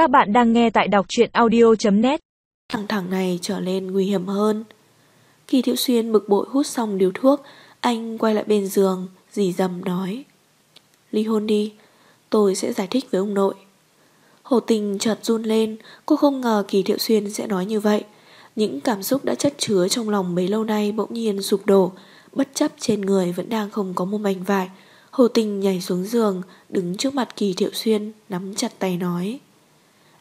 Các bạn đang nghe tại đọc truyện audio.net Thằng thằng này trở nên nguy hiểm hơn. Kỳ Thiệu Xuyên bực bội hút xong điếu thuốc, anh quay lại bên giường, dì dầm nói. Ly hôn đi, tôi sẽ giải thích với ông nội. Hồ tình chợt run lên, cô không ngờ Kỳ Thiệu Xuyên sẽ nói như vậy. Những cảm xúc đã chất chứa trong lòng mấy lâu nay bỗng nhiên sụp đổ, bất chấp trên người vẫn đang không có một mảnh vải. Hồ tình nhảy xuống giường, đứng trước mặt Kỳ Thiệu Xuyên, nắm chặt tay nói.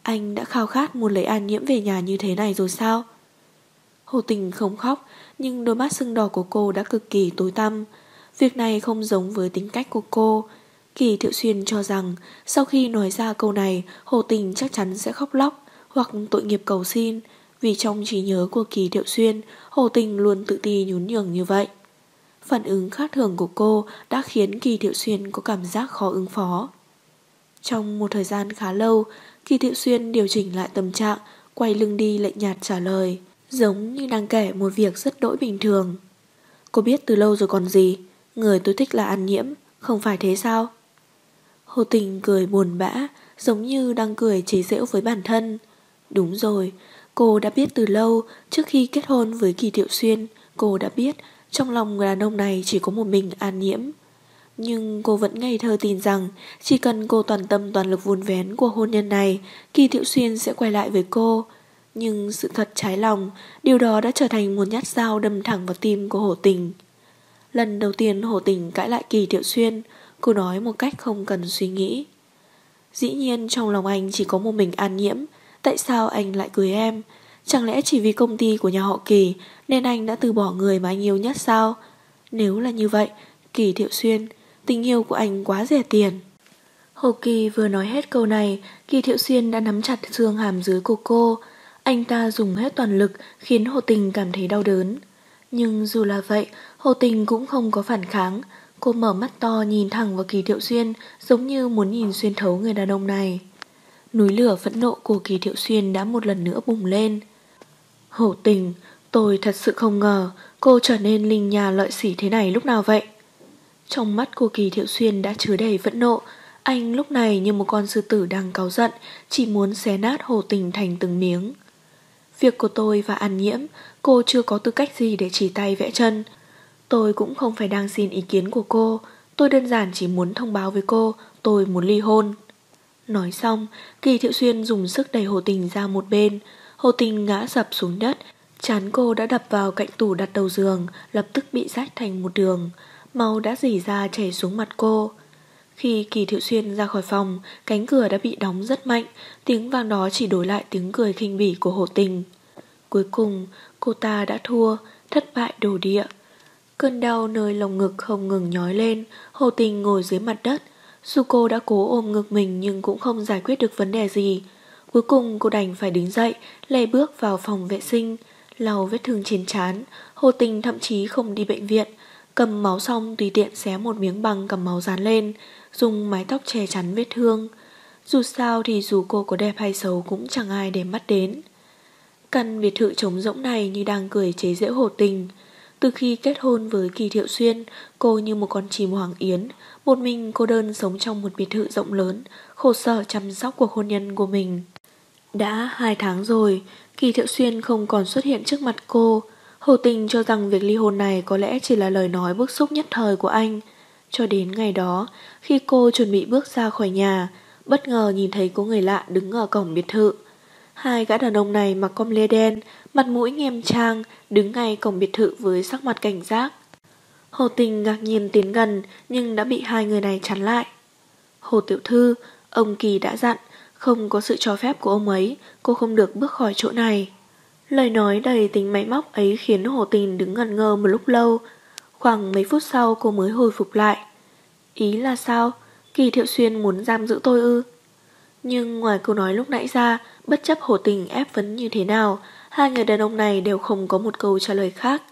Anh đã khao khát muốn lấy An Nhiễm về nhà như thế này rồi sao? Hồ tình không khóc, nhưng đôi mắt sưng đỏ của cô đã cực kỳ tối tăm. Việc này không giống với tính cách của cô. Kỳ Thiệu Xuyên cho rằng sau khi nói ra câu này, Hồ Tình chắc chắn sẽ khóc lóc hoặc tội nghiệp cầu xin. Vì trong trí nhớ của Kỳ Thiệu Xuyên, Hồ Tình luôn tự ti nhún nhường như vậy. Phản ứng khác thường của cô đã khiến Kỳ Thiệu Xuyên có cảm giác khó ứng phó. Trong một thời gian khá lâu, Kỳ Thiệu Xuyên điều chỉnh lại tâm trạng, quay lưng đi lạnh nhạt trả lời, giống như đang kể một việc rất đỗi bình thường. Cô biết từ lâu rồi còn gì, người tôi thích là An Nhiễm, không phải thế sao? Hồ Tình cười buồn bã, giống như đang cười chế giễu với bản thân. Đúng rồi, cô đã biết từ lâu, trước khi kết hôn với Kỳ Thiệu Xuyên, cô đã biết trong lòng người đàn ông này chỉ có một mình An Nhiễm. Nhưng cô vẫn ngây thơ tin rằng chỉ cần cô toàn tâm toàn lực vun vén của hôn nhân này, Kỳ Thiệu Xuyên sẽ quay lại với cô. Nhưng sự thật trái lòng, điều đó đã trở thành một nhát dao đâm thẳng vào tim của Hổ Tình. Lần đầu tiên Hổ Tình cãi lại Kỳ Thiệu Xuyên, cô nói một cách không cần suy nghĩ. Dĩ nhiên trong lòng anh chỉ có một mình an nhiễm, tại sao anh lại cưới em? Chẳng lẽ chỉ vì công ty của nhà họ Kỳ nên anh đã từ bỏ người mà anh yêu nhất sao? Nếu là như vậy, Kỳ Thiệu Xuyên, tình yêu của anh quá rẻ tiền. Hồ Kỳ vừa nói hết câu này, Kỳ Thiệu Xuyên đã nắm chặt xương hàm dưới của cô. Anh ta dùng hết toàn lực khiến Hồ Tình cảm thấy đau đớn. Nhưng dù là vậy, Hồ Tình cũng không có phản kháng. Cô mở mắt to nhìn thẳng vào Kỳ Thiệu Xuyên giống như muốn nhìn xuyên thấu người đàn ông này. Núi lửa phẫn nộ của Kỳ Thiệu Xuyên đã một lần nữa bùng lên. Hổ tình, tôi thật sự không ngờ cô trở nên linh nhà lợi sỉ thế này lúc nào vậy. Trong mắt của Kỳ Thiệu Xuyên đã chứa đầy vẫn nộ, anh lúc này như một con sư tử đang cáu giận, chỉ muốn xé nát hồ tình thành từng miếng. Việc của tôi và An Nhiễm, cô chưa có tư cách gì để chỉ tay vẽ chân. Tôi cũng không phải đang xin ý kiến của cô, tôi đơn giản chỉ muốn thông báo với cô tôi muốn ly hôn. Nói xong, Kỳ Thiệu Xuyên dùng sức đẩy Hồ Tình ra một bên, Hồ Tình ngã sập xuống đất, chán cô đã đập vào cạnh tủ đặt đầu giường, lập tức bị rách thành một đường, màu đã dỉ ra chảy xuống mặt cô. Khi Kỳ Thiệu Xuyên ra khỏi phòng, cánh cửa đã bị đóng rất mạnh, tiếng vang đó chỉ đổi lại tiếng cười khinh bỉ của Hồ Tình. Cuối cùng, cô ta đã thua, thất bại đổ địa. Cơn đau nơi lồng ngực không ngừng nhói lên, Hồ Tình ngồi dưới mặt đất. Dù cô đã cố ôm ngực mình nhưng cũng không giải quyết được vấn đề gì. Cuối cùng cô đành phải đứng dậy, lê bước vào phòng vệ sinh, lau vết thương trên trán. Hồ Tình thậm chí không đi bệnh viện, cầm máu xong tùy tiện xé một miếng băng cầm máu dán lên, dùng mái tóc che chắn vết thương. Dù sao thì dù cô có đẹp hay xấu cũng chẳng ai để mắt đến. Căn biệt thự trống rỗng này như đang cười chế giễu Hồ Tình. Từ khi kết hôn với Kỳ Thiệu Xuyên, cô như một con chim hoàng yến, một mình cô đơn sống trong một biệt thự rộng lớn, khổ sở chăm sóc cuộc hôn nhân của mình. Đã hai tháng rồi, Kỳ Thiệu Xuyên không còn xuất hiện trước mặt cô. Hồ Tình cho rằng việc ly hôn này có lẽ chỉ là lời nói bức xúc nhất thời của anh. Cho đến ngày đó, khi cô chuẩn bị bước ra khỏi nhà, bất ngờ nhìn thấy có người lạ đứng ở cổng biệt thự. Hai gã đàn ông này mặc com lê đen, mặt mũi nghiêm trang, đứng ngay cổng biệt thự với sắc mặt cảnh giác. Hồ Tình ngạc nhiên tiến gần nhưng đã bị hai người này chắn lại. Hồ Tiểu Thư, ông Kỳ đã dặn, không có sự cho phép của ông ấy, cô không được bước khỏi chỗ này. Lời nói đầy tính máy móc ấy khiến Hồ Tình đứng ngẩn ngơ một lúc lâu. Khoảng mấy phút sau cô mới hồi phục lại. Ý là sao? Kỳ Thiệu Xuyên muốn giam giữ tôi ư? Nhưng ngoài câu nói lúc nãy ra, bất chấp Hồ Tình ép vấn như thế nào, hai người đàn ông này đều không có một câu trả lời khác.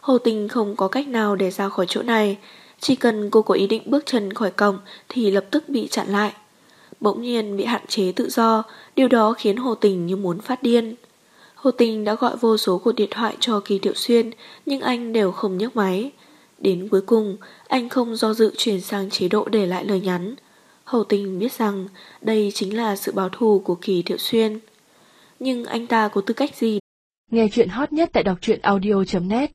Hồ Tình không có cách nào để ra khỏi chỗ này, chỉ cần cô có ý định bước chân khỏi cổng thì lập tức bị chặn lại. Bỗng nhiên bị hạn chế tự do, điều đó khiến Hồ Tình như muốn phát điên. Hồ Tình đã gọi vô số cuộc điện thoại cho Kỳ Thiệu Xuyên, nhưng anh đều không nhấc máy. Đến cuối cùng, anh không do dự chuyển sang chế độ để lại lời nhắn. Hầu tình biết rằng đây chính là sự báo thù của Kỳ Thiệu Xuyên. Nhưng anh ta có tư cách gì? Nghe chuyện hot nhất tại đọc truyện audio.net